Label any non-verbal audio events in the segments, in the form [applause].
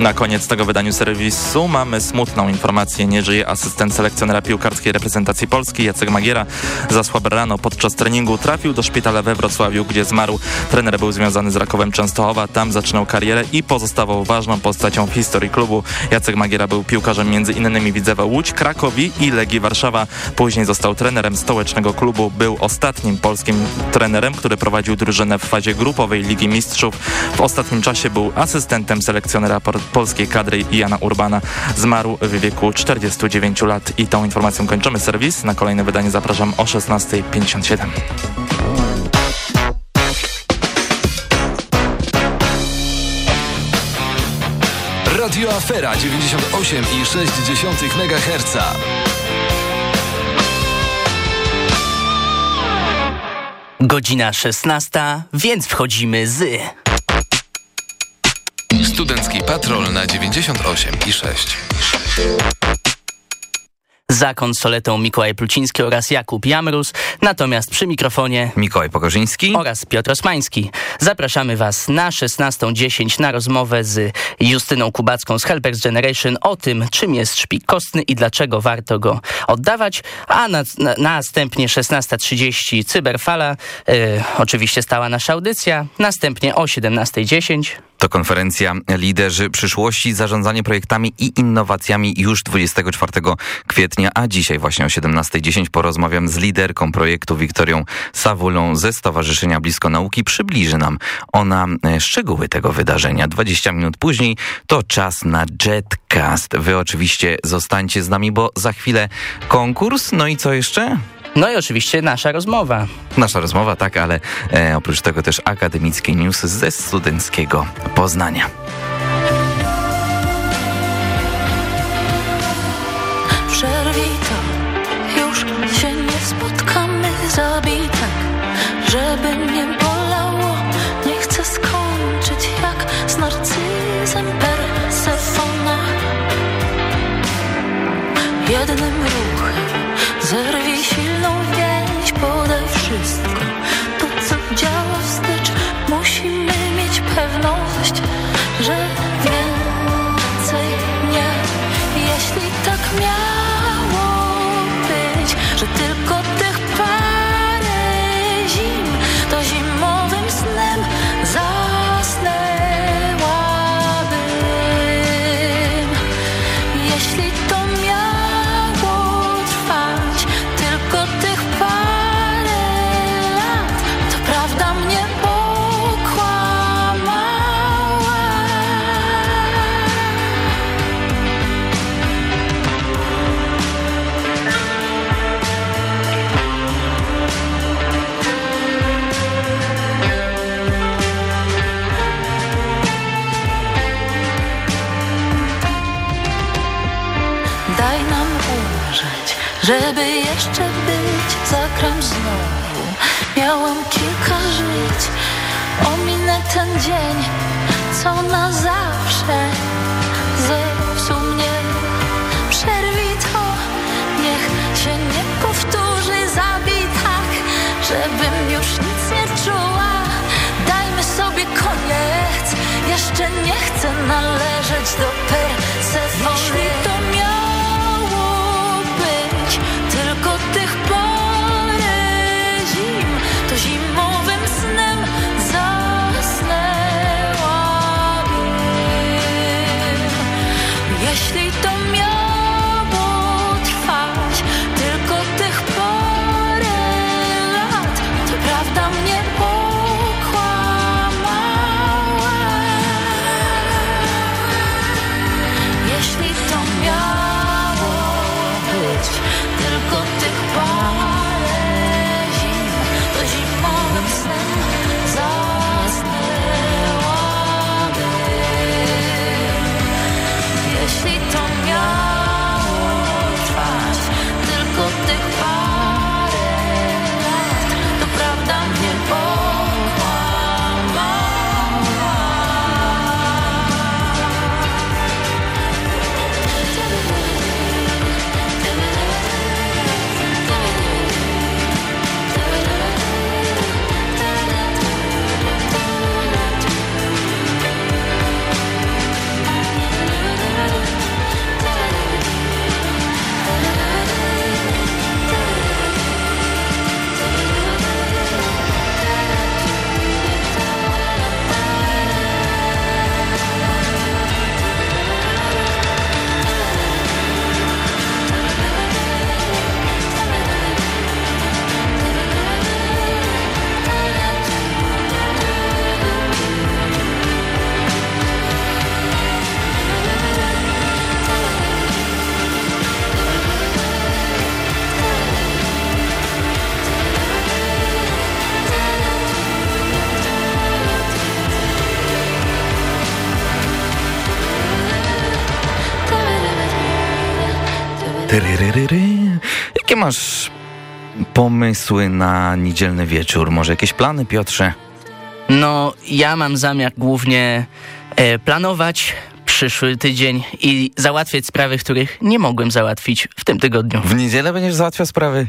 Na koniec tego wydaniu serwisu mamy smutną informację. Nie żyje asystent selekcjonera piłkarskiej reprezentacji Polski Jacek Magiera. Zasłab rano podczas treningu trafił do szpitala we Wrocławiu, gdzie zmarł. Trener był związany z Rakowem Częstochowa, tam zaczynał karierę i pozostawał ważną postacią w historii klubu. Jacek Magiera był piłkarzem między innymi Widzewa Łódź, Krakowi i Legii Warszawa. Później został trenerem stołecznego klubu. Był ostatnim polskim trenerem, który prowadził drużynę w fazie grupowej Ligi Mistrzów. W ostatnim czasie był asystentem selekcjonera polskiej kadry Jana Urbana. Zmarł w wieku 49 lat i tą informacją kończymy serwis. Na kolejne wydanie zapraszam o 16.57. Radio Afera 98,6 MHz. Godzina 16, więc wchodzimy z... Studencki Patrol na 98 i 6. Za konsoletą Mikołaj Pluciński oraz Jakub Jamrus, natomiast przy mikrofonie Mikołaj Pokorzyński oraz Piotr Osmański. Zapraszamy Was na 16.10 na rozmowę z Justyną Kubacką z Helpers Generation o tym, czym jest szpik kostny i dlaczego warto go oddawać, a na, na, następnie 16.30 Cyberfala, e, oczywiście stała nasza audycja, następnie o 17.10 to konferencja Liderzy Przyszłości, zarządzanie projektami i innowacjami już 24 kwietnia, a dzisiaj właśnie o 17.10 porozmawiam z liderką projektu Wiktorią Sawulą ze Stowarzyszenia Blisko Nauki. Przybliży nam ona e, szczegóły tego wydarzenia. 20 minut później to czas na Jetcast. Wy oczywiście zostańcie z nami, bo za chwilę konkurs. No i co jeszcze? No i oczywiście nasza rozmowa. Nasza rozmowa, tak, ale e, oprócz tego też akademickie newsy ze studenckiego Poznania. Przerwij to, już się nie spotkamy, zabij tak, żeby nie bolało. Nie chcę skończyć jak z narcyzem Persefona. Jednym ruchem zerwij silną więź, podaj wszystko. To, co działa wstecz, musimy mieć pewność, żeby jeszcze być Zagram znowu, miałam kilka żyć. Ominę ten dzień, co na zawsze. Zepsuł mnie Przerwij to, niech się nie powtórzy Zabij tak, żebym już nic nie czuła. Dajmy sobie koniec. Jeszcze nie chcę należeć do Persefony Tyryryryry. Jakie masz pomysły na niedzielny wieczór? Może jakieś plany, Piotrze? No, ja mam zamiar głównie e, planować przyszły tydzień i załatwiać sprawy, których nie mogłem załatwić w tym tygodniu. W niedzielę będziesz załatwiał sprawy?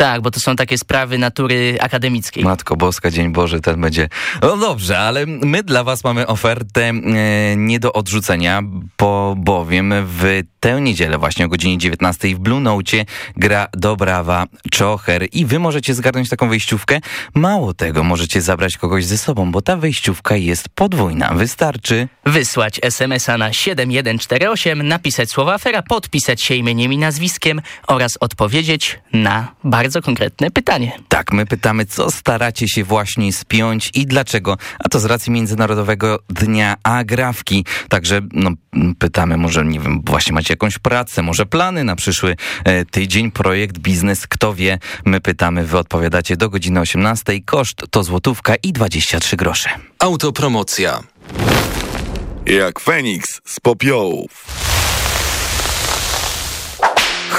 Tak, bo to są takie sprawy natury akademickiej. Matko Boska, Dzień Boży, ten będzie... No dobrze, ale my dla was mamy ofertę e, nie do odrzucenia, bo bowiem w tę niedzielę właśnie o godzinie 19 w Blue Note gra Dobrawa Czocher i wy możecie zgarnąć taką wejściówkę. Mało tego, możecie zabrać kogoś ze sobą, bo ta wejściówka jest podwójna. Wystarczy... Wysłać SMS-a na 7148, napisać słowa afera, podpisać się imieniem i nazwiskiem oraz odpowiedzieć na bardzo konkretne pytanie. Tak, my pytamy, co staracie się właśnie spiąć i dlaczego? A to z racji Międzynarodowego Dnia Agrawki. Także no, pytamy, może, nie wiem, właśnie macie jakąś pracę, może plany na przyszły e, tydzień, projekt, biznes, kto wie. My pytamy, wy odpowiadacie do godziny 18. Koszt to złotówka i 23 grosze. Autopromocja. Jak Feniks z popiołów.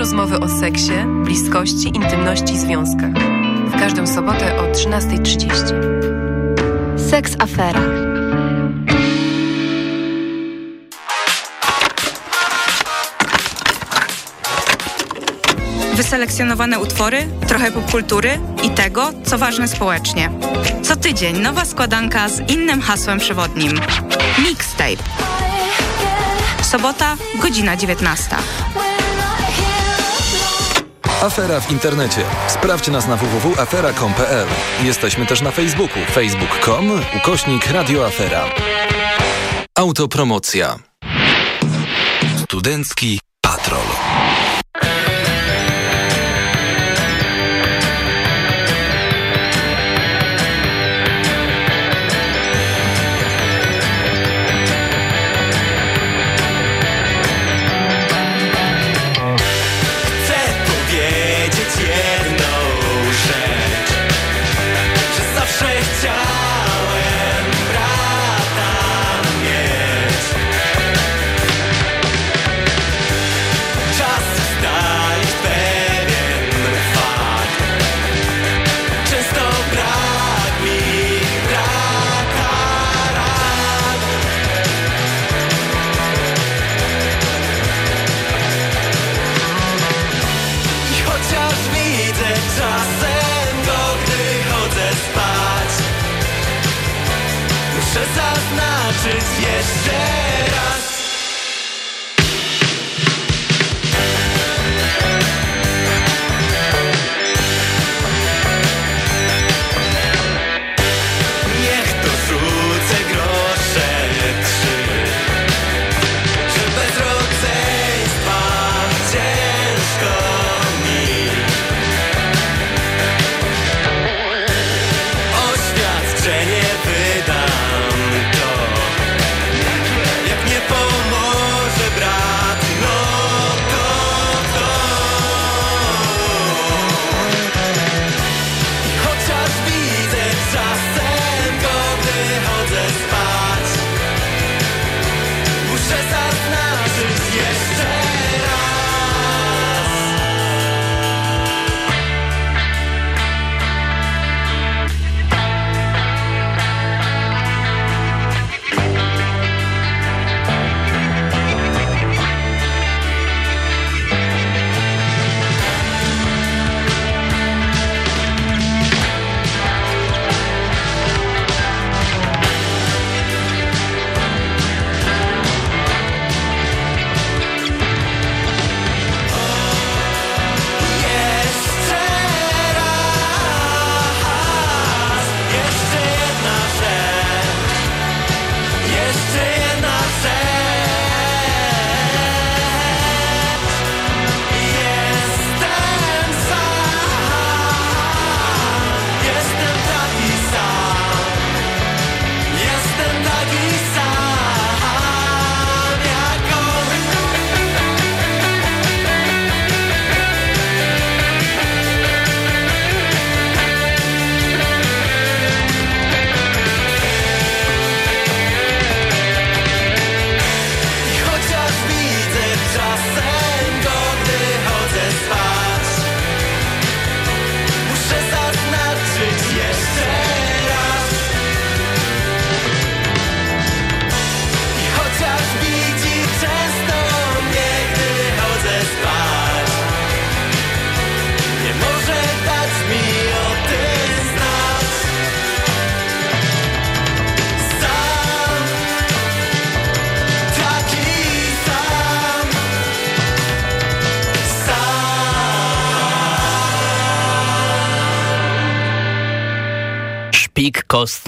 Rozmowy o seksie, bliskości, intymności i związkach. W każdą sobotę o 13.30. Seks afera. Wyselekcjonowane utwory, trochę popkultury i tego, co ważne społecznie. Co tydzień nowa składanka z innym hasłem przewodnim. Mixtape. Sobota, godzina 19. Afera w internecie. Sprawdź nas na www.afera.com.pl. Jesteśmy też na Facebooku. facebook.com ukośnik radioafera. Autopromocja. Studencki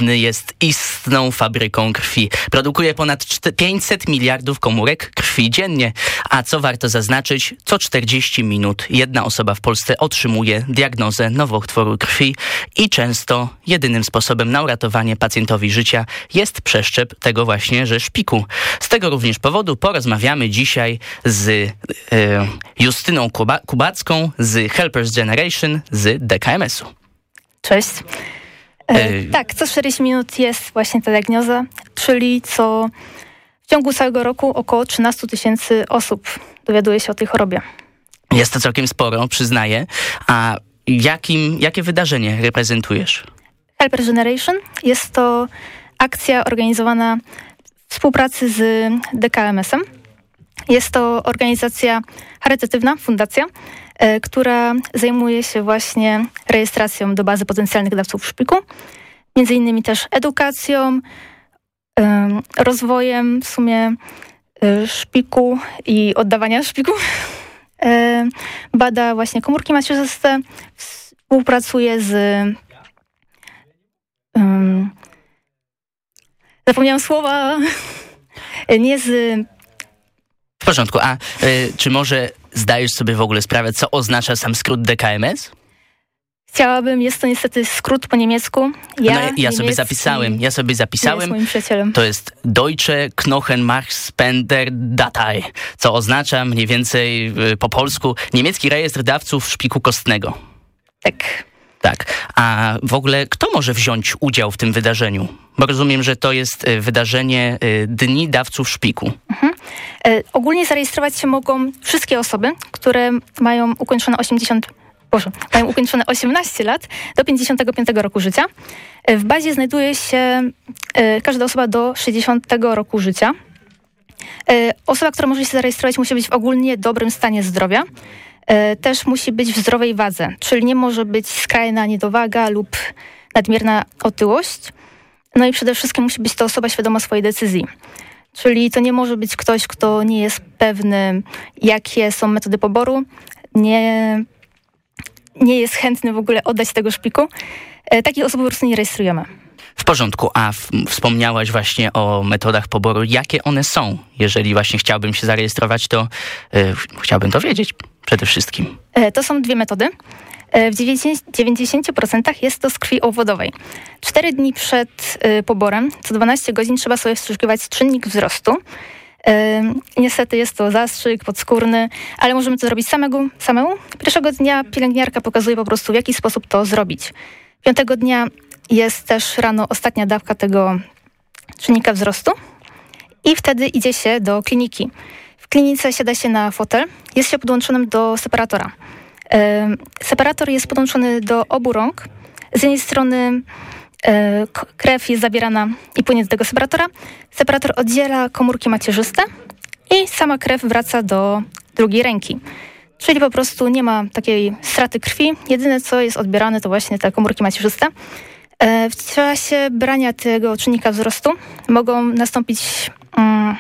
jest istną fabryką krwi. Produkuje ponad czte- 500 miliardów komórek krwi dziennie. A co warto zaznaczyć, co 40 minut jedna osoba w Polsce otrzymuje diagnozę nowotworu krwi i często jedynym sposobem na uratowanie pacjentowi życia jest przeszczep tego właśnie, że szpiku. Z tego również powodu porozmawiamy dzisiaj z e, Justyną Kuba- Kubacką z Helpers Generation z DKMS-u. Cześć. E, tak, co 40 minut jest właśnie ta diagnoza, czyli co w ciągu całego roku około 13 tysięcy osób dowiaduje się o tej chorobie. Jest to całkiem sporo, przyznaję. A jakim, jakie wydarzenie reprezentujesz? Helper Generation jest to akcja organizowana w współpracy z DKMS-em. Jest to organizacja charytatywna, fundacja, która zajmuje się właśnie rejestracją do bazy potencjalnych dawców szpiku, między innymi też edukacją, em, rozwojem w sumie e, szpiku i oddawania szpiku. E, Bada właśnie komórki macierzyste, współpracuje z em, zapomniałam słowa, [laughs] nie z W porządku. A y, czy może zdajesz sobie w ogóle sprawę, co oznacza sam skrót DKMS? Chciałabym, jest to niestety skrót po niemiecku. Ja, no, ja, ja sobie zapisałem. Ja sobie jest zapisałem. moim przyjacielem. To jest Deutsche Knochenmarkspender Datei, co oznacza mniej więcej y, po polsku niemiecki rejestr dawców szpiku kostnego. Tak. Tak. A w ogóle kto może wziąć udział w tym wydarzeniu? Bo rozumiem, że to jest y, wydarzenie y, Dni Dawców Szpiku. E, ogólnie zarejestrować się mogą wszystkie osoby, które mają ukończone 80, Boże, mają ukończone 18 lat do 55 roku życia. E, w bazie znajduje się e, każda osoba do 60 roku życia. Osoba, która może się zarejestrować, musi być w ogólnie dobrym stanie zdrowia. E, też musi być w zdrowej wadze, czyli nie może być skrajna niedowaga lub nadmierna otyłość. No i przede wszystkim musi być to osoba świadoma swojej decyzji. Czyli to nie może być ktoś, kto nie jest pewny, jakie są metody poboru, nie, nie jest chętny w ogóle oddać tego szpiku. E, takich osób po prostu nie rejestrujemy. W porządku, a wspomniałaś właśnie o metodach poboru. Jakie one są? Jeżeli właśnie chciałbym się zarejestrować, to y, chciałbym to wiedzieć przede wszystkim. E, To są dwie metody. E, W 90% 90% jest to z krwi owodowej. Cztery dni przed e, poborem, co 12 godzin trzeba sobie wstrzykiwać czynnik wzrostu. E, Niestety jest to zastrzyk podskórny, ale możemy to zrobić samego, samemu. Pierwszego dnia pielęgniarka pokazuje po prostu, w jaki sposób to zrobić. Piątego dnia jest też rano ostatnia dawka tego czynnika wzrostu i wtedy idzie się do kliniki. W klinice siada się na fotel, jest się podłączonym do separatora. Separator jest podłączony do obu rąk. Z jednej strony e, krew jest zabierana i płynie do tego separatora. Separator oddziela komórki macierzyste i sama krew wraca do drugiej ręki. Czyli po prostu nie ma takiej straty krwi. Jedyne co jest odbierane to właśnie te komórki macierzyste. E, W czasie brania tego czynnika wzrostu mogą nastąpić mm,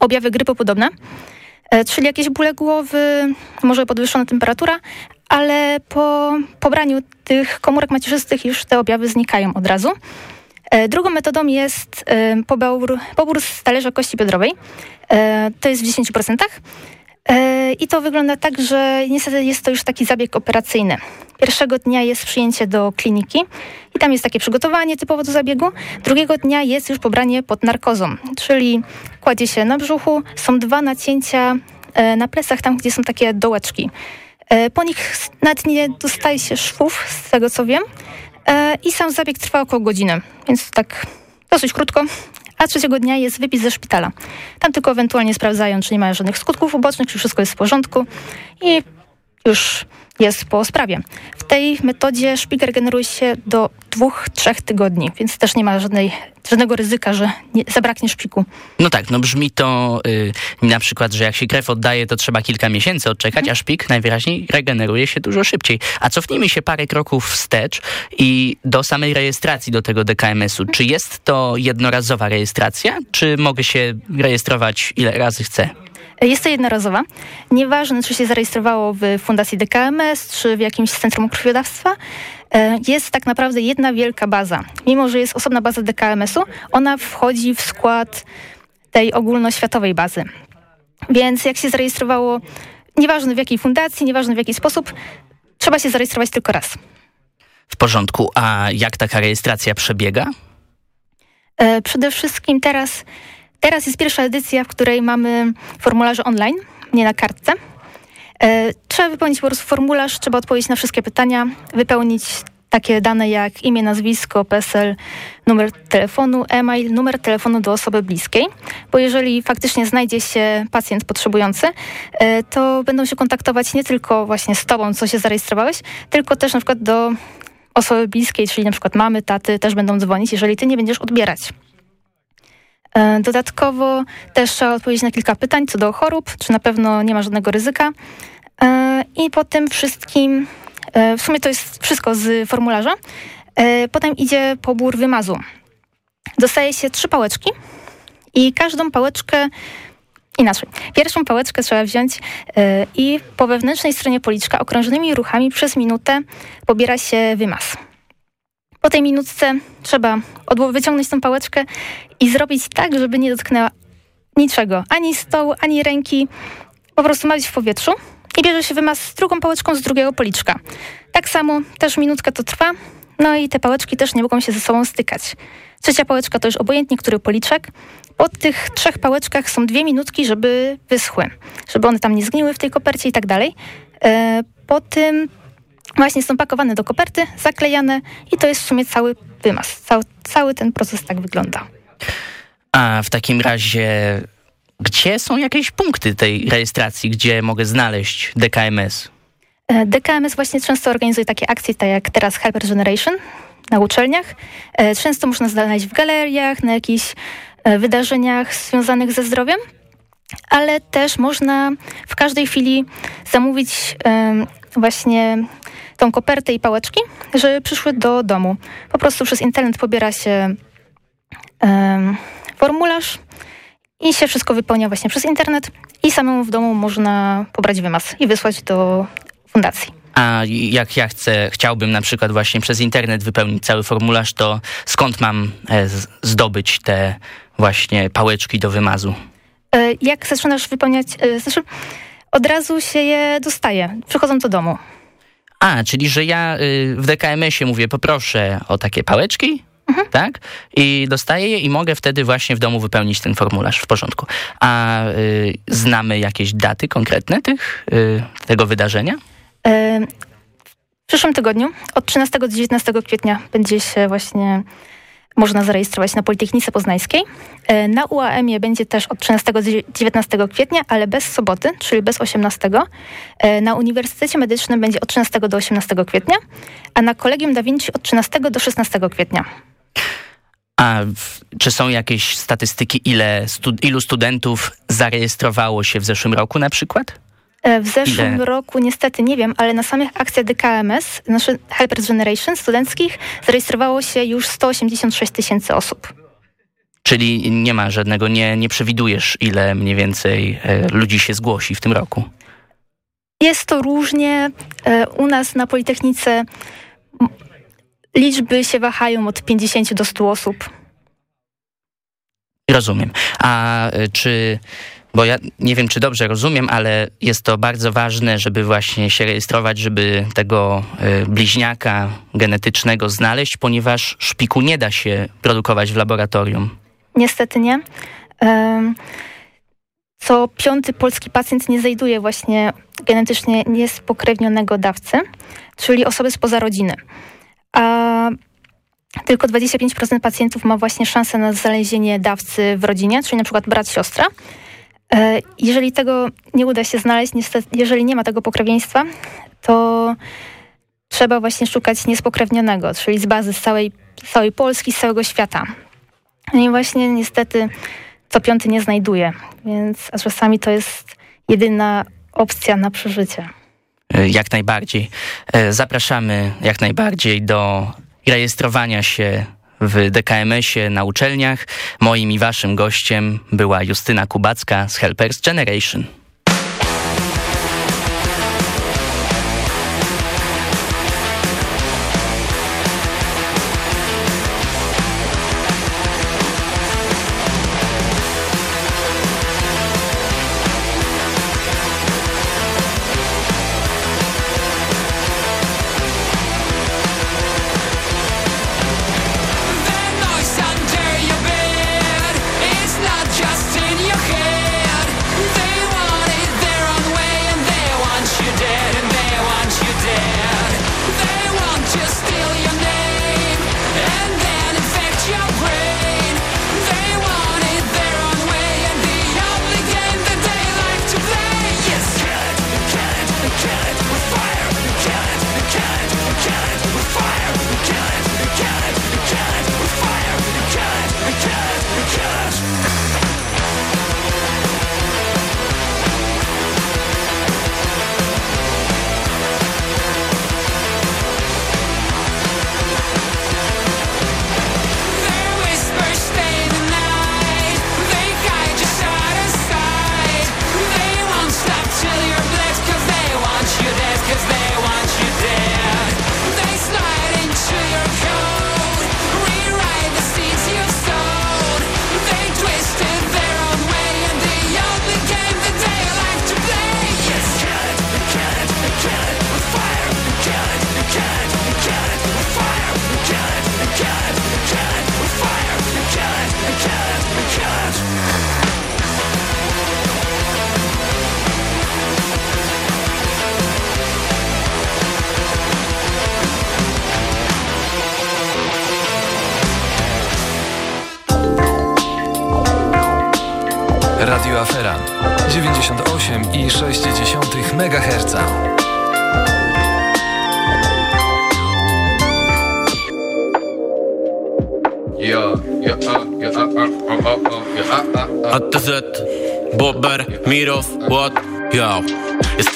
objawy grypopodobne, e, czyli jakieś bóle głowy, może podwyższona temperatura, ale po pobraniu tych komórek macierzystych już te objawy znikają od razu. E, Drugą metodą jest pobór, pobór z talerza kości biodrowej. To jest w 10%. E, I to wygląda tak, że niestety jest to już taki zabieg operacyjny. Pierwszego dnia jest przyjęcie do kliniki i tam jest takie przygotowanie typowo do zabiegu. Drugiego dnia jest już pobranie pod narkozą, czyli kładzie się na brzuchu, są dwa nacięcia e, na plecach, tam gdzie są takie dołeczki. E, Po nich nawet nie dostaje się szwów, z tego co wiem. I sam zabieg trwa około godziny, więc tak dosyć krótko. A trzeciego dnia jest wypis ze szpitala. Tam tylko ewentualnie sprawdzają, czy nie mają żadnych skutków ubocznych, czy wszystko jest w porządku i już jest po sprawie. W tej metodzie szpik regeneruje się do dwóch, trzech tygodni, więc też nie ma żadnej, żadnego ryzyka, że nie, zabraknie szpiku. No tak, no brzmi to y, na przykład, że jak się krew oddaje, to trzeba kilka miesięcy odczekać, a szpik najwyraźniej regeneruje się dużo szybciej. A cofnijmy się parę kroków wstecz i do samej rejestracji do tego DKMS-u. Czy jest to jednorazowa rejestracja, czy mogę się rejestrować ile razy chcę? Jest to jednorazowa. Nieważne, czy się zarejestrowało w Fundacji DKMS, czy w jakimś centrum krwiodawstwa, e, jest tak naprawdę jedna wielka baza. Mimo, że jest osobna baza DKMS-u, ona wchodzi w skład tej ogólnoświatowej bazy. Więc jak się zarejestrowało, nieważne w jakiej fundacji, nieważne w jaki sposób, trzeba się zarejestrować tylko raz. W porządku. A jak taka rejestracja przebiega? E, Przede wszystkim teraz, teraz jest pierwsza edycja, w której mamy formularze online, nie na kartce. E, Trzeba wypełnić po prostu formularz, trzeba odpowiedzieć na wszystkie pytania, wypełnić takie dane jak imię, nazwisko, PESEL, numer telefonu, e-mail, numer telefonu do osoby bliskiej. Bo jeżeli faktycznie znajdzie się pacjent potrzebujący, e, to będą się kontaktować nie tylko właśnie z tobą, co się zarejestrowałeś, tylko też na przykład do osoby bliskiej, czyli na przykład mamy, taty, też będą dzwonić, jeżeli ty nie będziesz odbierać. E, Dodatkowo też trzeba odpowiedzieć na kilka pytań co do chorób, czy na pewno nie ma żadnego ryzyka. E, I po tym wszystkim, e, w sumie to jest wszystko z formularza, potem idzie pobór wymazu. Dostaje się trzy pałeczki i każdą pałeczkę Inaczej. Pierwszą pałeczkę trzeba wziąć i po wewnętrznej stronie policzka okrążonymi ruchami przez minutę pobiera się wymaz. Po tej minutce trzeba wyciągnąć tą pałeczkę i zrobić tak, żeby nie dotknęła niczego. Ani stołu, ani ręki. Po prostu ma być w powietrzu i bierze się wymaz z drugą pałeczką z drugiego policzka. Tak samo też minutkę to trwa. No i te pałeczki też nie mogą się ze sobą stykać. Trzecia pałeczka to już obojętnie który policzek. Po tych trzech pałeczkach są dwie minutki, żeby wyschły. Żeby one tam nie zgniły w tej kopercie i tak dalej. E, Po tym właśnie są pakowane do koperty, zaklejane i to jest w sumie cały wymaz. Cały, cały ten proces tak wygląda. A w takim razie, gdzie są jakieś punkty tej rejestracji, gdzie mogę znaleźć DKMS? E, DKMS właśnie często organizuje takie akcje, tak jak teraz Hyper Generation na uczelniach. E, Często można znaleźć w galeriach, na jakichś e, wydarzeniach związanych ze zdrowiem, ale też można w każdej chwili zamówić właśnie tą kopertę i pałeczki, żeby przyszły do domu. Po prostu przez internet pobiera się em, formularz i się wszystko wypełnia właśnie przez internet i samemu w domu można pobrać wymaz i wysłać do fundacji. A jak ja chcę, chciałbym na przykład właśnie przez internet wypełnić cały formularz, to skąd mam e, zdobyć te właśnie pałeczki do wymazu? E, Jak zaczynasz wypełniać, e, znaczy od razu się je dostaje, przychodzą do domu. A, czyli że ja y, w DKMS-ie mówię, poproszę o takie pałeczki, tak? I dostaję je i mogę wtedy właśnie w domu wypełnić ten formularz w porządku. A y, znamy jakieś daty konkretne tych, y, tego wydarzenia? E, W przyszłym tygodniu, od 13 do 19 kwietnia, będzie się właśnie można zarejestrować na Politechnice Poznańskiej. E, Na UAM-ie będzie też od 13 do 19 kwietnia, ale bez soboty, czyli bez 18. E, Na Uniwersytecie Medycznym będzie od 13 do 18 kwietnia, a na Kolegium Da Vinci od 13 do 16 kwietnia. A czy są jakieś statystyki, ile ilu studentów zarejestrowało się w zeszłym roku na przykład? E, W zeszłym Ile? roku niestety nie wiem, ale na samych akcjach DKMS, znaczy Helpers Generation studenckich, zarejestrowało się już 186 tysięcy osób. Czyli nie ma żadnego, nie, nie przewidujesz, ile mniej więcej e, ludzi się zgłosi w tym roku. Jest to różnie. E, U nas na Politechnice liczby się wahają od 50 do 100 osób. Rozumiem. A czy, bo ja nie wiem, czy dobrze rozumiem, ale jest to bardzo ważne, żeby właśnie się rejestrować, żeby tego y, bliźniaka genetycznego znaleźć, ponieważ szpiku nie da się produkować w laboratorium. Niestety nie. Co piąty polski pacjent nie znajduje właśnie genetycznie niespokrewnionego dawcy, czyli osoby spoza rodziny. A tylko 25% pacjentów ma właśnie szansę na znalezienie dawcy w rodzinie, czyli na przykład brat, siostra. E, Jeżeli tego nie uda się znaleźć, niestety, jeżeli nie ma tego pokrewieństwa, to trzeba właśnie szukać niespokrewnionego, czyli z bazy z całej, całej Polski, z całego świata. No i właśnie niestety co piąty nie znajduje, więc a czasami to jest jedyna opcja na przeżycie. Y, Jak najbardziej. E, Zapraszamy jak najbardziej do rejestrowania się w DKMS-ie na uczelniach. Moim i waszym gościem była Justyna Kubacka z Helpers Generation. need what? Yo.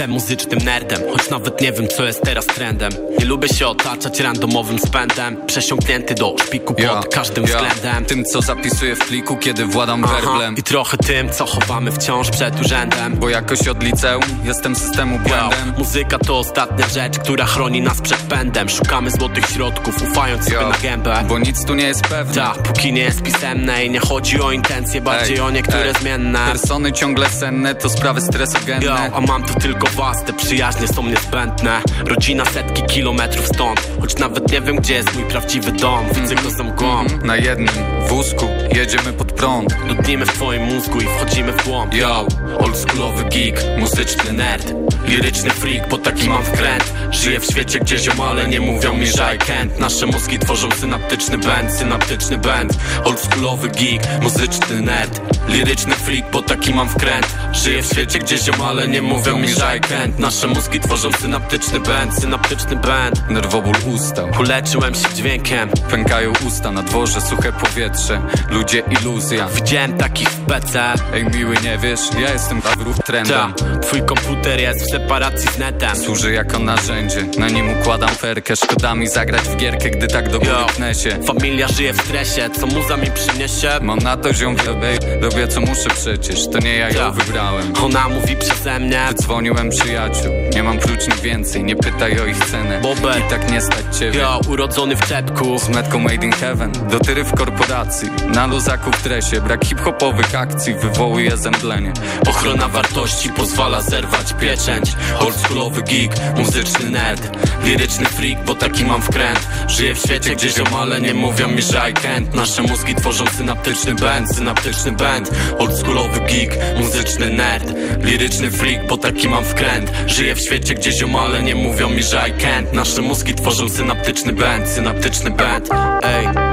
Jestem muzycznym nerdem, choć nawet nie wiem co jest teraz trendem. Nie lubię się otaczać randomowym spędem. Przesiąknięty do szpiku pod Ja, każdym ja. względem. Tym co zapisuję w pliku, kiedy władam werblem. I trochę tym, co chowamy wciąż przed urzędem. Bo jakoś od liceum jestem systemu błędem. Muzyka to ostatnia rzecz, która chroni nas przed pędem. Szukamy złotych środków, ufając sobie na gębę. Bo nic tu nie jest pewne. Ta, póki nie jest pisemne i nie chodzi o intencje, bardziej Ej, o niektóre ej, zmienne. Persony ciągle senne, to sprawy stresogenne a mam tu tylko was, te przyjaźnie są niezbędne. Rodzina setki kilometrów stąd Choć nawet nie wiem gdzie jest mój prawdziwy dom. Widzę go za mgłą. Na jednym wózku jedziemy pod prąd. Dudnimy w twoim mózgu i wchodzimy w głąb Yo, oldschoolowy geek, muzyczny nerd Liryczny freak, bo taki mam wkręt. Żyję w świecie, gdzie ziomale nie mówią mi, że I can't. Nasze mózgi tworzą synaptyczny band, synaptyczny band Oldschoolowy geek, muzyczny nerd Liryczny freak, bo taki mam wkręt. Żyję w świecie, gdzie ziomale nie mówią mi, że I can't. Nasze mózgi tworzą synaptyczny band, synaptyczny band Nerwoból ustał Uleczyłem się dźwiękiem. Pękają usta, na dworze suche powietrze. Ludzie iluzja. Widziałem takich w PC Ej miły, nie wiesz, ja jestem wróg trendem. Ta, twój komputer jest w separacji z netem. Służy jako narzędzie, na nim układam ferkę. Szkoda mi zagrać w gierkę, gdy tak do góry się. Familia żyje w stresie, co muza mi przyniesie? Mam na to ziom wiebej, robię co muszę przecież. To nie ja ją Ja. wybrałem. Ona mówi przeze mnie. Dzwoniłem przyjaciół, nie mam klucz na więcej. Nie pytaj o ich cenę, Bobek. i tak nie stać ciebie. Yo, urodzony w czepku. Z metką made in heaven, dotyry w korporacji. Na luzaku w dresie, brak hip-hopowych akcji. Wywołuje zemdlenie Ochrona wartości pozwala zerwać pieczęć. Oldschoolowy geek, muzyczny nerd Liryczny freak, bo taki mam wkręt. Żyję w świecie, gdzie ziomale nie mówią mi, że I can't. Nasze mózgi tworzą synaptyczny band, synaptyczny band. Oldschoolowy geek, muzyczny nerd Liryczny freak, bo taki mam wkręt. Żyję w świecie, gdzie ziomale nie mówią mi, że I can't. Nasze mózgi tworzą synaptyczny band, synaptyczny band. Ej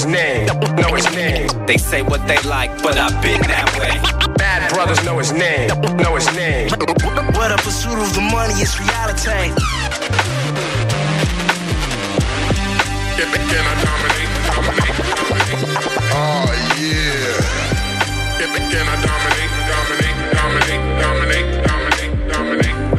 his name, know his name. They say what they like, but I've been that way. Bad brothers know his name, know his name. Where the pursuit of the money is reality. Can I dominate, dominate, dominate? Oh yeah. Can I dominate, dominate, dominate, dominate, dominate, dominate, dominate,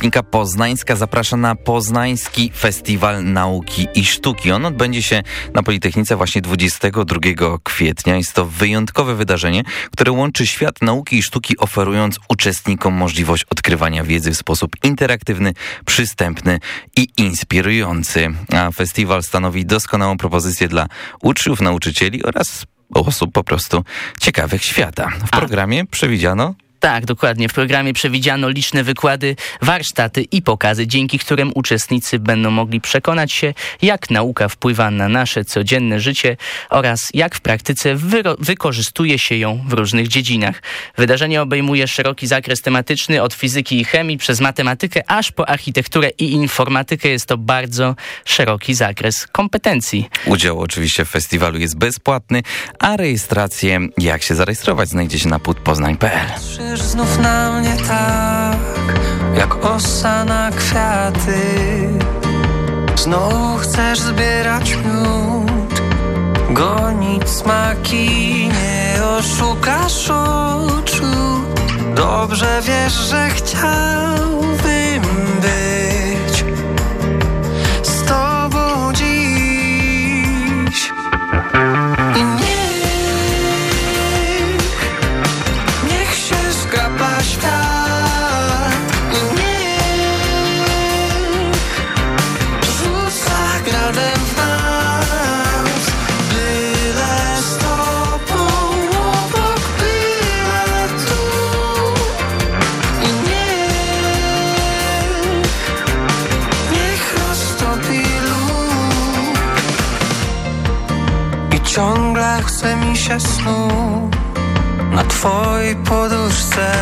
Politechnika Poznańska zaprasza na Poznański Festiwal Nauki i Sztuki. On odbędzie się na Politechnice właśnie 22 kwietnia. Jest to wyjątkowe wydarzenie, które łączy świat nauki i sztuki, oferując uczestnikom możliwość odkrywania wiedzy w sposób interaktywny, przystępny i inspirujący. A festiwal stanowi doskonałą propozycję dla uczniów, nauczycieli oraz osób po prostu ciekawych świata. W programie przewidziano Tak, dokładnie. W programie przewidziano liczne wykłady, warsztaty i pokazy, dzięki którym uczestnicy będą mogli przekonać się, jak nauka wpływa na nasze codzienne życie oraz jak w praktyce wykorzystuje się ją w różnych dziedzinach. Wydarzenie obejmuje szeroki zakres tematyczny od fizyki i chemii przez matematykę aż po architekturę i informatykę. Jest to bardzo szeroki zakres kompetencji. Udział oczywiście w festiwalu jest bezpłatny, a rejestrację, jak się zarejestrować, znajdziecie na putpoznań.pl. Patrzysz znów na mnie tak, jak osa na kwiaty. Znowu chcesz zbierać miód, gonić smaki, nie oszukasz oczu. Dobrze wiesz, że chciałbym być się snu na twojej poduszce.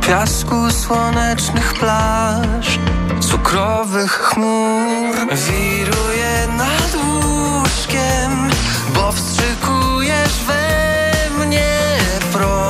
Piasku słonecznych plaż, cukrowych chmur Wiruję nad łóżkiem, bo wstrzykujesz we mnie prąd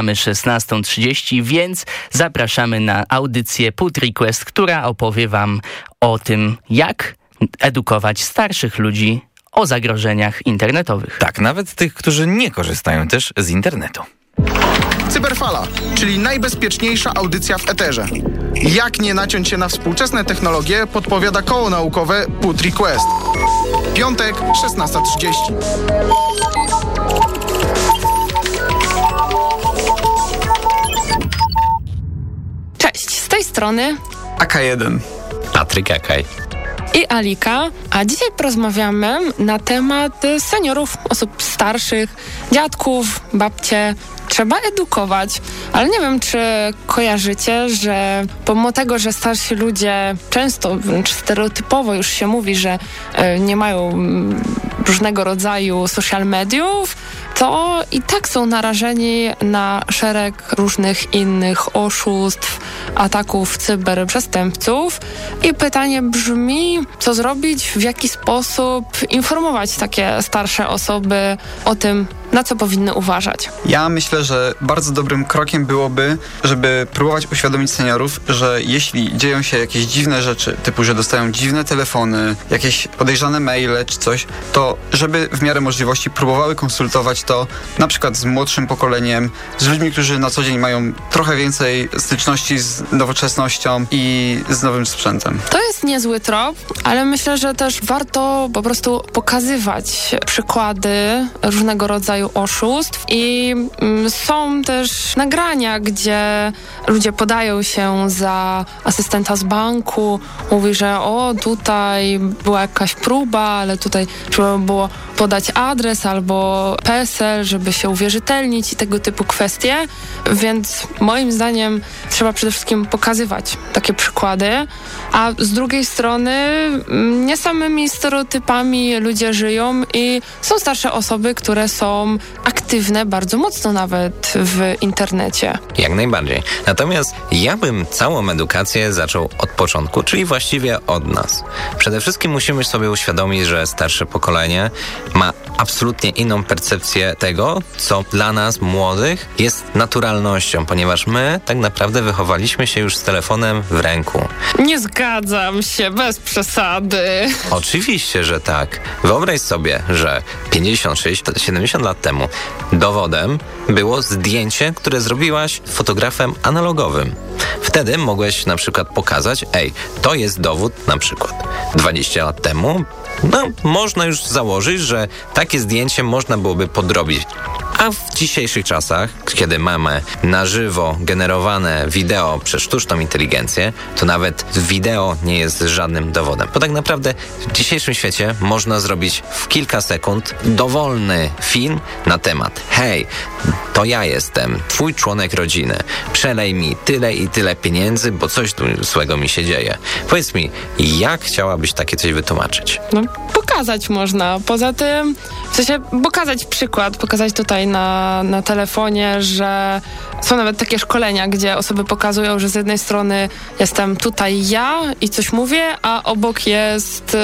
Mamy 16.30, więc zapraszamy na audycję Put Request, która opowie wam o tym, jak edukować starszych ludzi o zagrożeniach internetowych. Tak, nawet tych, którzy nie korzystają też z internetu. Cyberfala, czyli najbezpieczniejsza audycja w eterze. Jak nie naciąć się na współczesne technologie, podpowiada koło naukowe Put Request. Piątek, 16.30. strony AK1. Patryk Akaj. i Alika, a dzisiaj porozmawiamy na temat seniorów, osób starszych, dziadków, babcie. Trzeba edukować, ale nie wiem, czy kojarzycie, że pomimo tego, że starsi ludzie często, wręcz stereotypowo już się mówi, że y, nie mają mm, różnego rodzaju social mediów, to i tak są narażeni na szereg różnych innych oszustw, ataków cyberprzestępców. I pytanie brzmi, co zrobić, w jaki sposób informować takie starsze osoby o tym, na co powinny uważać. Ja myślę, że bardzo dobrym krokiem byłoby, żeby próbować uświadomić seniorów, że jeśli dzieją się jakieś dziwne rzeczy, typu, że dostają dziwne telefony, jakieś podejrzane maile czy coś, to żeby w miarę możliwości próbowały konsultować to na przykład z młodszym pokoleniem, z ludźmi, którzy na co dzień mają trochę więcej styczności z nowoczesnością i z nowym sprzętem. To jest niezły trop, ale myślę, że też warto po prostu pokazywać przykłady różnego rodzaju oszustw i mm, są też nagrania, gdzie ludzie podają się za asystenta z banku, mówi, że o tutaj była jakaś próba, ale tutaj trzeba było podać adres albo PESEL, żeby się uwierzytelnić i tego typu kwestie, więc moim zdaniem trzeba przede wszystkim pokazywać takie przykłady, a z drugiej strony mm, nie samymi stereotypami ludzie żyją i są starsze osoby, które są aktywne bardzo mocno nawet w internecie. Jak najbardziej. Natomiast ja bym całą edukację zaczął od początku, czyli właściwie od nas. Przede wszystkim musimy sobie uświadomić, że starsze pokolenie ma absolutnie inną percepcję tego, co dla nas, młodych, jest naturalnością, ponieważ my tak naprawdę wychowaliśmy się już z telefonem w ręku. Nie zgadzam się, bez przesady. Oczywiście, że tak. Wyobraź sobie, że 50, 60, 70 lat temu dowodem było zdjęcie, które zrobiłaś fotografem analogowym. Wtedy mogłeś na przykład pokazać, ej, to jest dowód na przykład 20 lat temu. No, można już założyć, że takie zdjęcie można byłoby podrobić. A w dzisiejszych czasach, kiedy mamy na żywo generowane wideo przez sztuczną inteligencję, to nawet wideo nie jest żadnym dowodem. Bo tak naprawdę w dzisiejszym świecie można zrobić w kilka sekund dowolny film na temat hej, to ja jestem, twój członek rodziny, przelej mi tyle i tyle pieniędzy, bo coś tu złego mi się dzieje. Powiedz mi, jak chciałabyś takie coś wytłumaczyć? No, pokazać można. Poza tym, w sensie pokazać przykład, pokazać tutaj na, na telefonie, że są nawet takie szkolenia, gdzie osoby pokazują, że z jednej strony jestem tutaj ja i coś mówię, a obok jest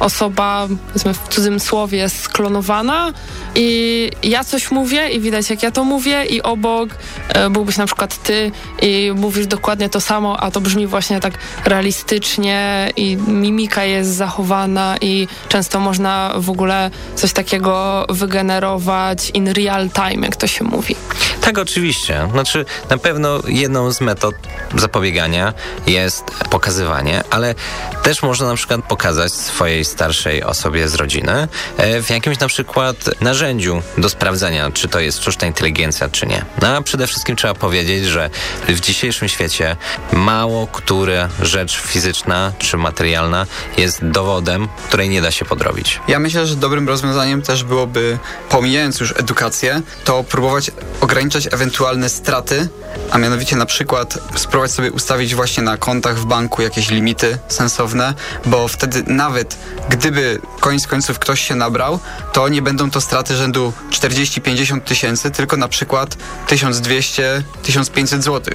osoba, powiedzmy w cudzym słowie, sklonowana i ja coś mówię i widać jak ja to mówię i obok e, byłbyś na przykład ty i mówisz dokładnie to samo, a to brzmi właśnie tak realistycznie i mimika jest zachowana i często można w ogóle coś takiego wygenerować in real time, jak to się mówi. Tak, oczywiście. Znaczy, na pewno jedną z metod zapobiegania jest pokazywanie, ale też można na przykład pokazać swojej starszej osobie z rodziny e, w jakimś na przykład narzędziu do sprawdzenia, czy to jest sztuczna inteligencja, czy nie. No, a przede wszystkim trzeba powiedzieć, że w dzisiejszym świecie mało która rzecz fizyczna czy materialna jest dowodem, której nie da się podrobić. Ja myślę, że dobrym rozwiązaniem też byłoby, pomijając już edukację, to próbować ograniczać ewentualne straty, a mianowicie na przykład spróbować sobie ustawić właśnie na kontach w banku jakieś limity sensowne, bo wtedy nawet gdyby koniec końców ktoś się nabrał, to nie będą to straty rzędu 40-50 tysięcy, tylko na przykład 1200-1500 zł.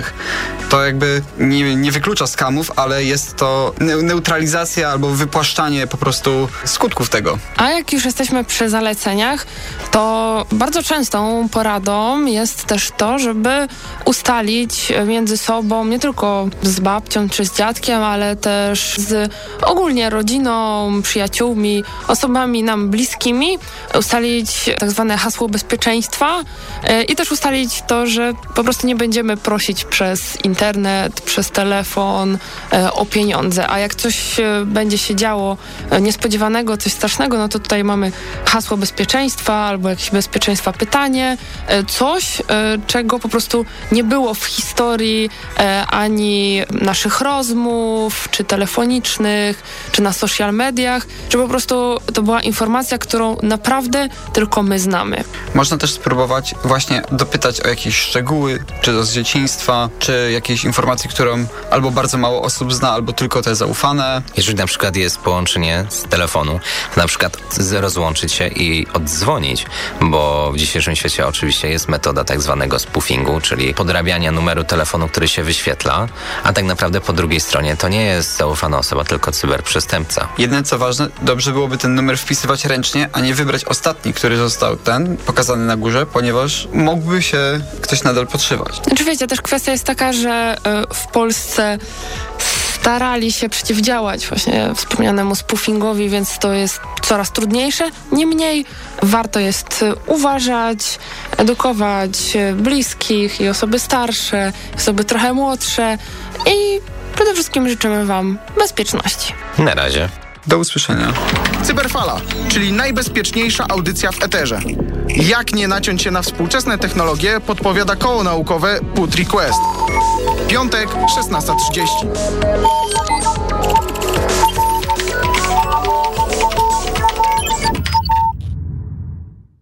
To jakby nie, nie wyklucza skamów, ale jest to ne- neutralizacja albo wypłaszczanie po prostu skutków tego. A jak już jesteśmy przy zaleceniach, to bardzo częstą poradą jest też to, żeby ustalić między sobą, nie tylko z babcią czy z dziadkiem, ale też z ogólnie rodziną, przyjaciółmi, osobami nam bliskimi, ustalić tak zwane hasło bezpieczeństwa e, i też ustalić to, że po prostu nie będziemy prosić przez internet, przez telefon e, o pieniądze, a jak coś e, będzie się działo e, niespodziewanego, coś strasznego, no to tutaj mamy hasło bezpieczeństwa albo jakieś bezpieczeństwa pytanie, e, coś, e, czego po prostu nie było w historii e, ani naszych rozmów, czy telefonicznych, czy na social mediach, że po prostu to była informacja, którą naprawdę tylko my znamy. Można też spróbować właśnie dopytać o jakieś szczegóły, czy to z dzieciństwa, czy jakieś informacji, którą albo bardzo mało osób zna, albo tylko te zaufane. Jeżeli na przykład jest połączenie z telefonu, na przykład rozłączyć się i oddzwonić, bo w dzisiejszym świecie oczywiście jest metoda tak zwanego spoofingu, czyli podrabiania numeru telefonu, który się wyświetla, a tak naprawdę po drugiej stronie to nie jest zaufana osoba, tylko cyberprzestępca. Jedyne co ważne, dobrze byłoby ten numer wpisywać ręcznie, a nie wybrać ostatni, który został ten, pokazany na górze, ponieważ mógłby się ktoś nadal podszywać. Znaczy wiecie, też kwestia jest taka, że y, w Polsce starali się przeciwdziałać właśnie wspomnianemu spoofingowi, więc to jest coraz trudniejsze. Niemniej warto jest y, uważać, edukować y, bliskich i osoby starsze, osoby trochę młodsze i przede wszystkim życzymy Wam bezpieczności. Na razie. Do usłyszenia. Cyberfala, czyli najbezpieczniejsza audycja w eterze. Jak nie naciąć się na współczesne technologie, podpowiada koło naukowe Put Request. Piątek, 16.30.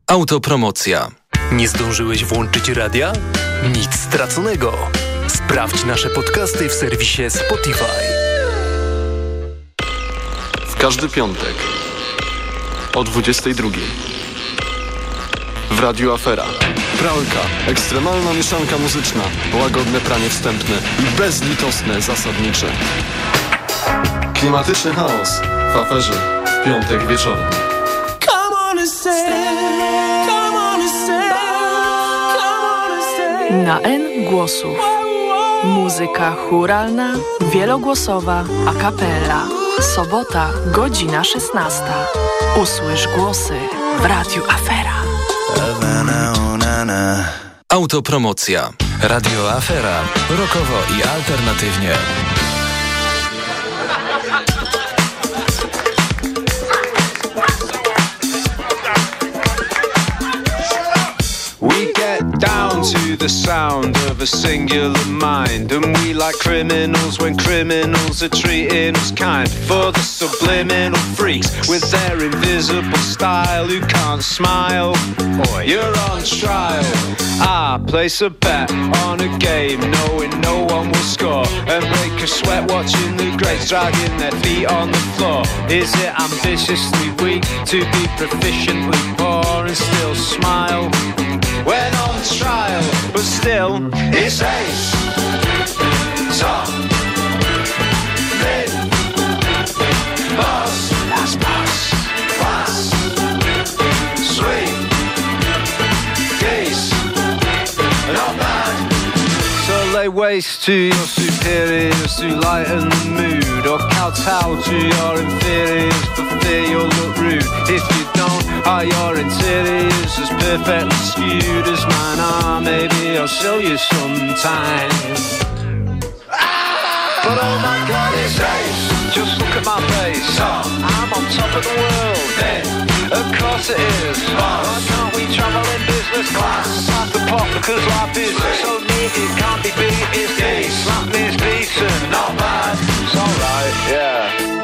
Autopromocja. Nie zdążyłeś włączyć radia? Nic straconego. Sprawdź nasze podcasty w serwisie Spotify. Każdy piątek o 22 w Radiu Afera. Pralka, ekstremalna mieszanka muzyczna, łagodne pranie wstępne i bezlitosne zasadnicze. Klimatyczny chaos w aferze w piątek wieczorem. Na N głosów. Muzyka churalna, wielogłosowa, a capella. Sobota, godzina 16. Usłysz głosy w Radiu Afera. Autopromocja. Radio Afera. Rokowo i alternatywnie. To the sound of a singular mind. And we like criminals when criminals are treating us kind. For the subliminal freaks with their invisible style who can't smile. Boy, you're on trial. I place a bet on a game knowing no one will score. And break a sweat watching the greats dragging their feet on the floor. Is it ambitiously weak to be proficiently poor and still smile? When on trial, but still, it's ace. Top. Mid. Boss. That's pass. Class. Sweet. Geese. Not bad. So lay waste to your superiors to lighten the mood, or kowtow to your inferiors for fear you'll look rude. If you don't, are your interiors as perfectly skewed as mine are? Maybe I'll show you sometime. But oh my god, it's ace. Just look at my face. I'm on top of the world. Of course it is. Why can't we travel in business class? Pass the pot because life is so neat it can't be beat. It's decent. Slap me, it's decent. Not bad. It's alright, yeah.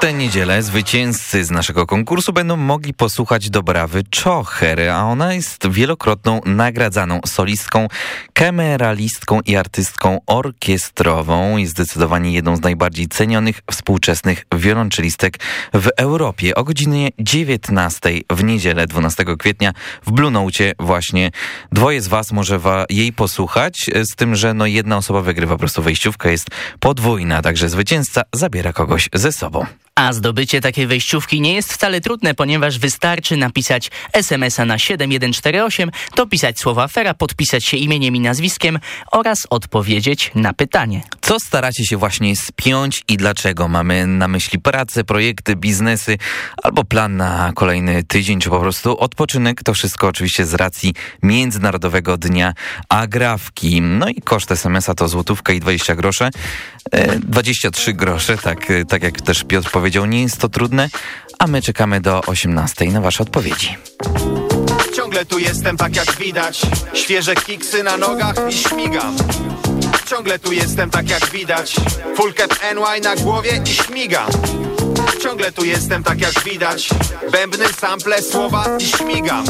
Tę niedzielę zwycięzcy z naszego konkursu będą mogli posłuchać dobrawy Czocher, a ona jest wielokrotną nagradzaną solistką, kameralistką i artystką orkiestrową. Jest zdecydowanie jedną z najbardziej cenionych współczesnych wiolonczelistek w Europie. O godzinie 19 w niedzielę 12 kwietnia w Blue właśnie dwoje z was może wa jej posłuchać, z tym, że no jedna osoba wygrywa po prostu wejściówka, jest podwójna, także zwycięzca zabiera kogoś ze sobą. A zdobycie takiej wejściówki nie jest wcale trudne, ponieważ wystarczy napisać SMS-a na 7148, dopisać słowa afera, podpisać się imieniem i nazwiskiem oraz odpowiedzieć na pytanie. Co staracie się właśnie spiąć i dlaczego? Mamy na myśli pracę, projekty, biznesy albo plan na kolejny tydzień, czy po prostu odpoczynek. To wszystko oczywiście z racji Międzynarodowego Dnia Agrafki. No i koszt SMS-a to złotówka i 20 grosze. E, 23 grosze, tak, e, tak jak też Piotr powiedział, nie jest to trudne, a my czekamy do 18 na wasze odpowiedzi. Ciągle tu jestem tak jak widać. Świeże kiksy na nogach i śmigam. Ciągle tu jestem tak jak widać. Full cap NY na głowie i śmigam. Ciągle tu jestem tak jak widać. Bębny, sample, słowa i śmigam.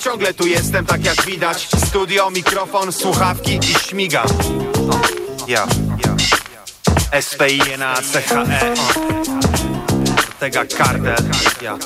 Ciągle tu jestem tak jak widać. Studio, mikrofon, słuchawki i śmigam. O, Ja, ja S-P-I-N-A-C-H-E Ortega Cartel Ja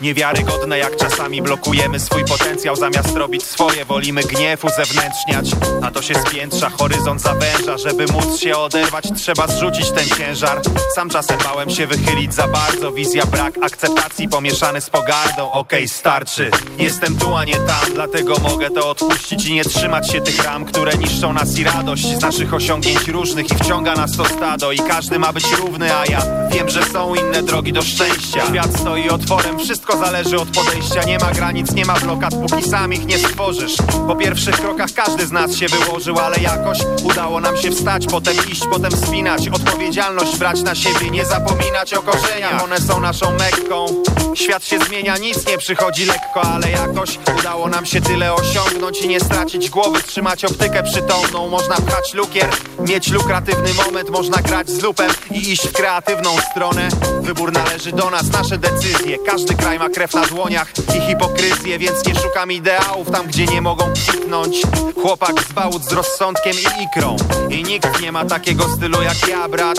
Niewiarygodne jak czasami blokujemy swój potencjał. Zamiast robić swoje, wolimy gniew uzewnętrzniać. A to się spiętrza, horyzont zawęża. Żeby móc się oderwać, trzeba zrzucić ten ciężar. Sam czasem bałem się wychylić za bardzo. Wizja brak akceptacji pomieszany z pogardą. Okej, starczy, jestem tu, a nie tam. Dlatego mogę to odpuścić i nie trzymać się tych ram Które niszczą nas i radość z naszych osiągnięć różnych. I wciąga nas to stado i każdy ma być równy A ja wiem, że są inne drogi do szczęścia. Świat stoi otworem, wszystko zależy od podejścia. Nie ma granic, nie ma blokad, póki sam ich nie stworzysz. Po pierwszych krokach każdy z nas się wyłożył Ale jakoś udało nam się wstać Potem iść, potem spinać Odpowiedzialność brać na siebie, nie zapominać o korzeniach. One są naszą mekką. Świat się zmienia, nic nie przychodzi lekko Ale jakoś udało nam się tyle osiągnąć I nie stracić głowy, trzymać optykę przytomną. Można pchać lukier, mieć lukratywny moment Można grać z lupem i iść w kreatywną stronę Wybór należy do nas, nasze decyzje. Każdy kraj ma krew na dłoniach i hipokryzję Więc nie szukam ideałów tam, gdzie nie mogą kwitnąć Chłopak z bałut z rozsądkiem i ikrą. I nikt nie ma takiego stylu jak ja, brat.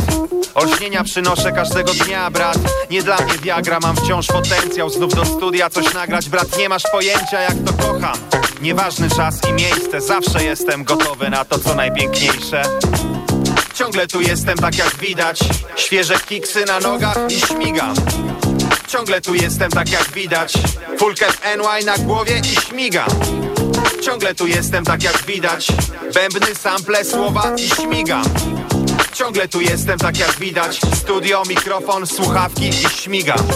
Olśnienia przynoszę każdego dnia, brat. Nie dla mnie Viagra, mam wciąż potencjał. Znów do studia coś nagrać, brat. Nie masz pojęcia jak to kocham. Nieważny czas i miejsce Zawsze jestem gotowy na to, co najpiękniejsze Ciągle tu jestem tak jak widać. Świeże kiksy na nogach i śmigam Ciągle tu jestem tak jak widać. Cap NY na głowie i śmigam Ciągle tu jestem tak jak widać. Bębny, sample, słowa i śmigam Ciągle tu jestem tak jak widać. Studio, mikrofon, słuchawki i śmigam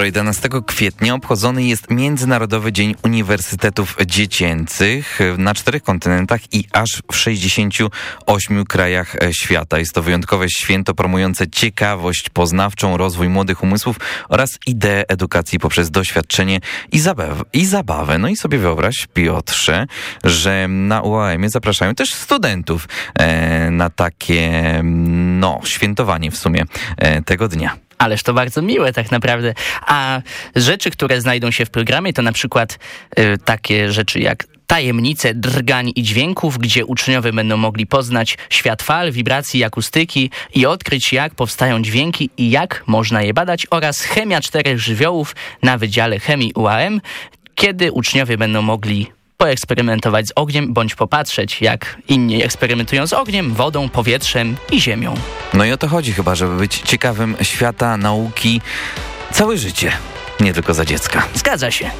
Jutro 11 kwietnia obchodzony jest Międzynarodowy Dzień Uniwersytetów Dziecięcych na czterech kontynentach i aż w 68 krajach świata. Jest to wyjątkowe święto promujące ciekawość poznawczą, rozwój młodych umysłów oraz ideę edukacji poprzez doświadczenie i, zabaw i zabawę. No i sobie wyobraź, Piotrze, że na UAM zapraszają też studentów e, na takie no, świętowanie w sumie e, tego dnia. Ależ to bardzo miłe tak naprawdę. A rzeczy, które znajdą się w programie to na przykład y, takie rzeczy jak tajemnice drgań i dźwięków, gdzie uczniowie będą mogli poznać świat fal, wibracji, akustyki i odkryć jak powstają dźwięki i jak można je badać oraz chemia czterech żywiołów na Wydziale Chemii UAM, kiedy uczniowie będą mogli poeksperymentować z ogniem, bądź popatrzeć, jak inni eksperymentują z ogniem, wodą, powietrzem i ziemią. No i o to chodzi chyba, żeby być ciekawym świata, nauki całe życie, nie tylko za dziecka. Zgadza się.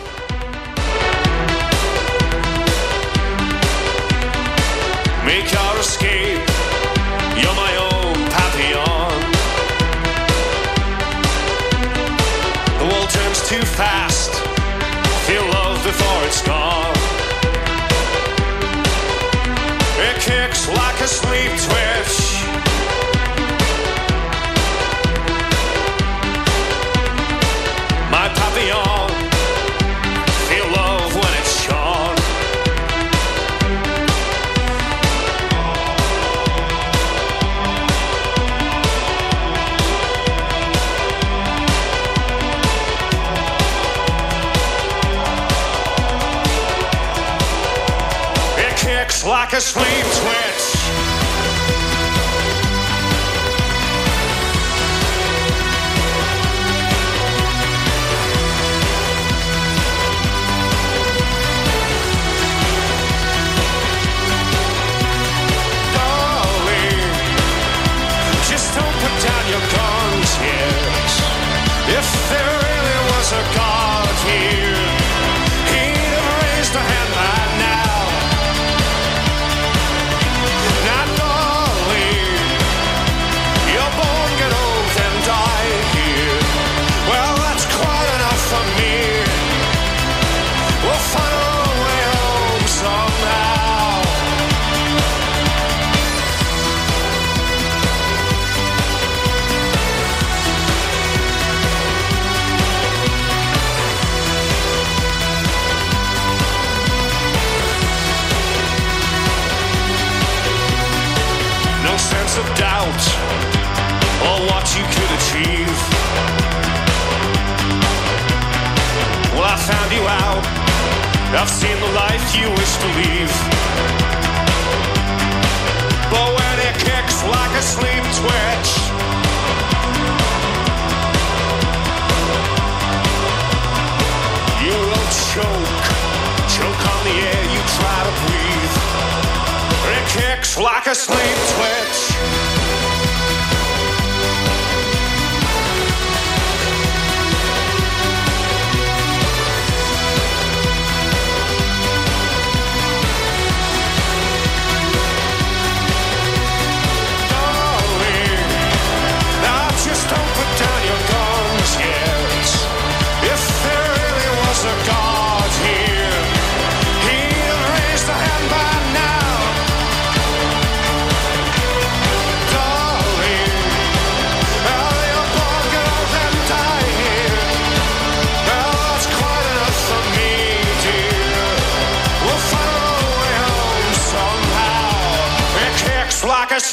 like a slave twin.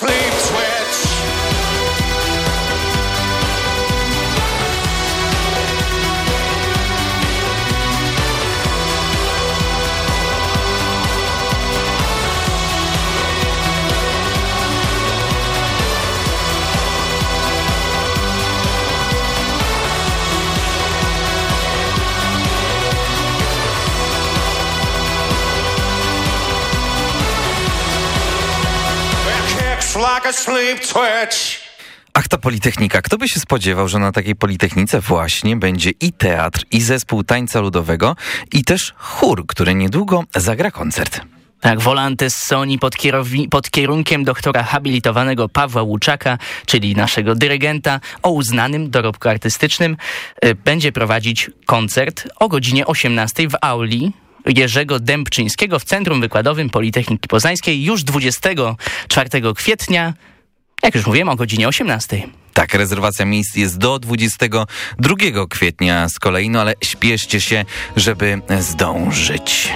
Like a Ach, ta Politechnika. Kto by się spodziewał, że na takiej Politechnice właśnie będzie i teatr, i zespół tańca ludowego, i też chór, który niedługo zagra koncert. Tak, Volantes Sony pod, pod, kierunkiem doktora habilitowanego Pawła Łuczaka, czyli naszego dyrygenta o uznanym dorobku artystycznym, y, będzie prowadzić koncert o godzinie 18 w auli Jerzego Dębczyńskiego w Centrum Wykładowym Politechniki Poznańskiej już 24 kwietnia, jak już mówiłem, o godzinie 18. Tak, rezerwacja miejsc jest do 22 kwietnia z kolei, no ale śpieszcie się, żeby zdążyć.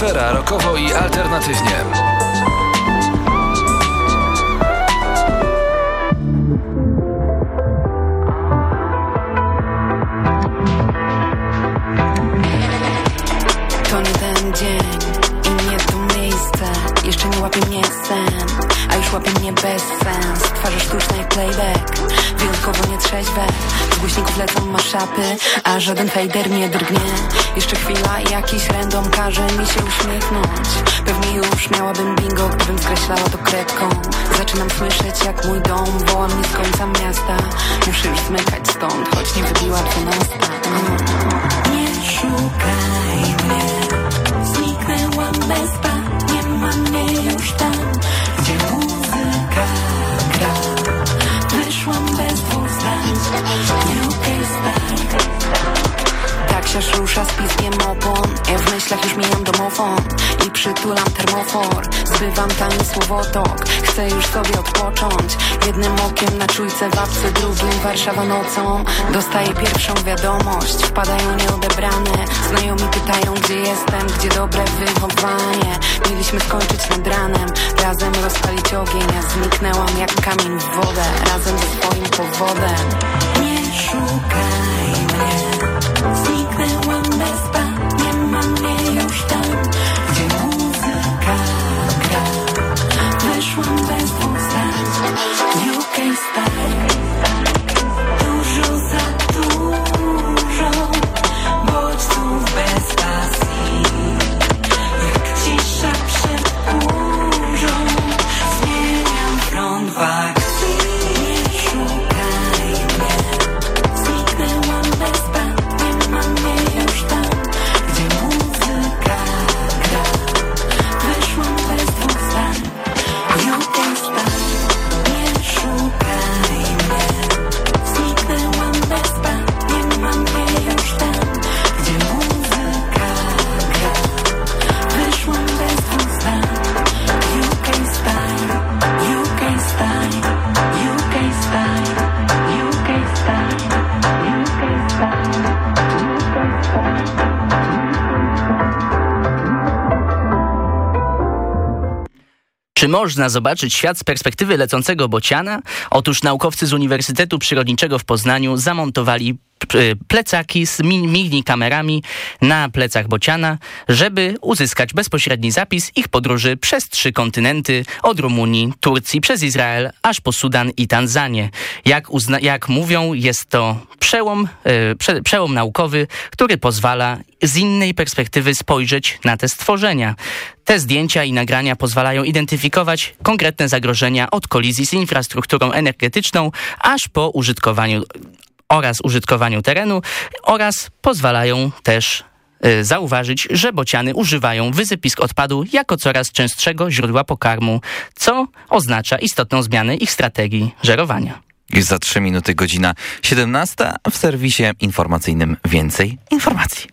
Radio Afera rokowo i alternatywnie. To nie ten dzień i nie to miejsce. Jeszcze nie łapie mnie sen, a już łapie mnie bez sens. Twarze sztucznej playback Nietrzeźwe Z głośników lecą maszapy, a żaden fejder nie drgnie. Jeszcze chwila i jakiś random każe mi się uśmiechnąć. Pewnie już miałabym bingo, gdybym skreślała to kredką. Zaczynam słyszeć jak mój dom woła mnie z końca miasta. Muszę już zmykać stąd, choć nie wybiła dwunasta w myślach już mijam domofon I przytulam termofor. Zbywam tani słowotok Chcę już sobie odpocząć. Jednym okiem na czujce wapce Drugim Warszawa nocą. Dostaję pierwszą wiadomość Wpadają nieodebrane. Znajomi pytają gdzie jestem Gdzie dobre wychowanie Mieliśmy skończyć nad ranem Razem rozpalić ogień. Ja zniknęłam jak kamień w wodę Razem ze swoim powodem. Nie Czy można zobaczyć świat z perspektywy lecącego bociana? Otóż naukowcy z Uniwersytetu Przyrodniczego w Poznaniu zamontowali plecaki z mi- mini kamerami na plecach bociana, żeby uzyskać bezpośredni zapis ich podróży przez trzy kontynenty, od Rumunii, Turcji, przez Izrael, aż po Sudan i Tanzanię. Jak, jak mówią, jest to przełom, e, prze- przełom naukowy, który pozwala z innej perspektywy spojrzeć na te stworzenia. Te zdjęcia i nagrania pozwalają identyfikować konkretne zagrożenia od kolizji z infrastrukturą energetyczną, aż po użytkowaniu oraz użytkowaniu terenu oraz pozwalają też y, zauważyć, że bociany używają wysypisk odpadu jako coraz częstszego źródła pokarmu, co oznacza istotną zmianę ich strategii żerowania. Już za 3 minuty godzina 17 w serwisie informacyjnym więcej informacji.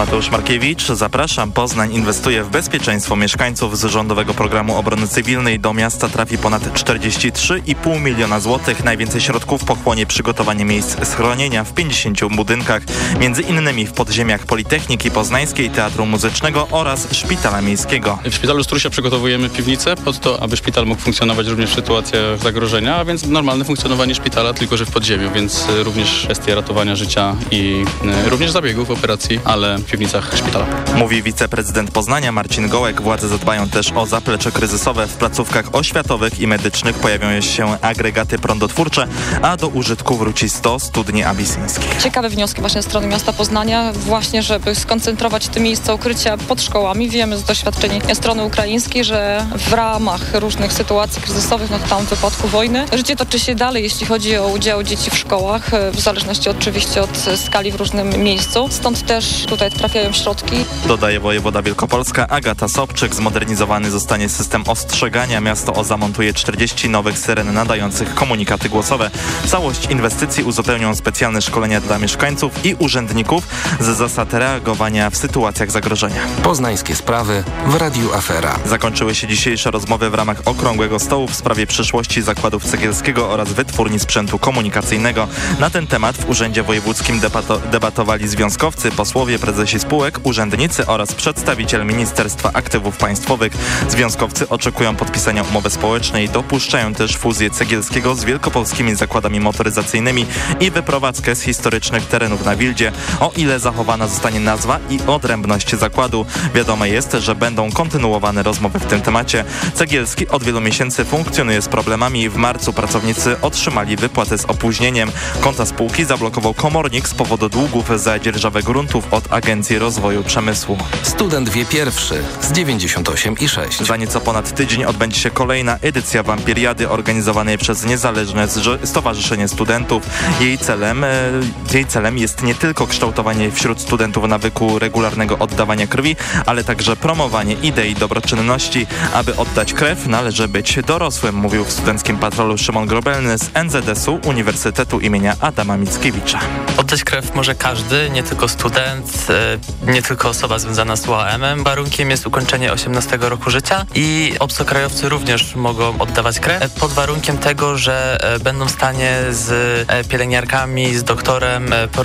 Mateusz Markiewicz, zapraszam. Poznań inwestuje w bezpieczeństwo mieszkańców z Rządowego Programu Obrony Cywilnej. Do miasta trafi ponad 43,5 miliona złotych. Najwięcej środków pochłonie przygotowanie miejsc schronienia w 50 budynkach, między innymi w podziemiach Politechniki Poznańskiej, Teatru Muzycznego oraz Szpitala Miejskiego. W szpitalu Strusia przygotowujemy piwnicę pod to, aby szpital mógł funkcjonować również w sytuacjach zagrożenia, a więc normalne funkcjonowanie szpitala, tylko że w podziemiu, więc y, również kwestie ratowania życia i y, również zabiegów, operacji, ale piwnicach szpitala. Mówi wiceprezydent Poznania Marcin Gołek. Władze zadbają też o zaplecze kryzysowe. W placówkach oświatowych i medycznych pojawią się agregaty prądotwórcze, a do użytku wróci 100 studni abisyńskich. Ciekawe wnioski właśnie ze strony miasta Poznania, właśnie żeby skoncentrować te miejsca ukrycia pod szkołami. Wiemy z doświadczeń strony ukraińskiej, że w ramach różnych sytuacji kryzysowych, no tam w wypadku wojny, życie toczy się dalej, jeśli chodzi o udział dzieci w szkołach, w zależności oczywiście od skali w różnym miejscu. Stąd też tutaj trafiają środki. Dodaje wojewoda Wielkopolska Agata Sobczyk. Zmodernizowany zostanie system ostrzegania. Miasto o zamontuje 40 nowych syren nadających komunikaty głosowe. Całość inwestycji uzupełnią specjalne szkolenia dla mieszkańców i urzędników z zasad reagowania w sytuacjach zagrożenia. Poznańskie sprawy w Radiu Afera. Zakończyły się dzisiejsze rozmowy w ramach Okrągłego Stołu w sprawie przyszłości zakładów cegielskiego oraz wytwórni sprzętu komunikacyjnego. Na ten temat w Urzędzie Wojewódzkim debato- debatowali związkowcy, posłowie, prezesi prezesi spółek, urzędnicy oraz przedstawiciel Ministerstwa Aktywów Państwowych. Związkowcy oczekują podpisania umowy społecznej, dopuszczają też fuzję Cegielskiego z wielkopolskimi zakładami motoryzacyjnymi i wyprowadzkę z historycznych terenów na Wildzie, o ile zachowana zostanie nazwa i odrębność zakładu. Wiadome jest, że będą kontynuowane rozmowy w tym temacie. Cegielski od wielu miesięcy funkcjonuje z problemami. W marcu pracownicy otrzymali wypłatę z opóźnieniem. Konta spółki zablokował komornik z powodu długów za dzierżawę gruntów od Agencji Rozwoju Przemysłu. Student wie pierwszy z 98 i 6. Za nieco ponad tydzień odbędzie się kolejna edycja Wampiriady organizowanej przez Niezależne Stowarzyszenie Studentów. Jej celem, e, jej celem jest nie tylko kształtowanie wśród studentów nawyku regularnego oddawania krwi, ale także promowanie idei dobroczynności. Aby oddać krew należy być dorosłym, mówił w studenckim patrolu Szymon Grobelny z NZS-u Uniwersytetu imienia Adama Mickiewicza. Oddać krew może każdy, nie tylko student, e, nie tylko osoba związana z UAM-em. Warunkiem jest ukończenie 18 roku życia i obcokrajowcy również mogą oddawać krew e, pod warunkiem tego, że e, będą w stanie z pielęgniarkami, z doktorem porozmawiać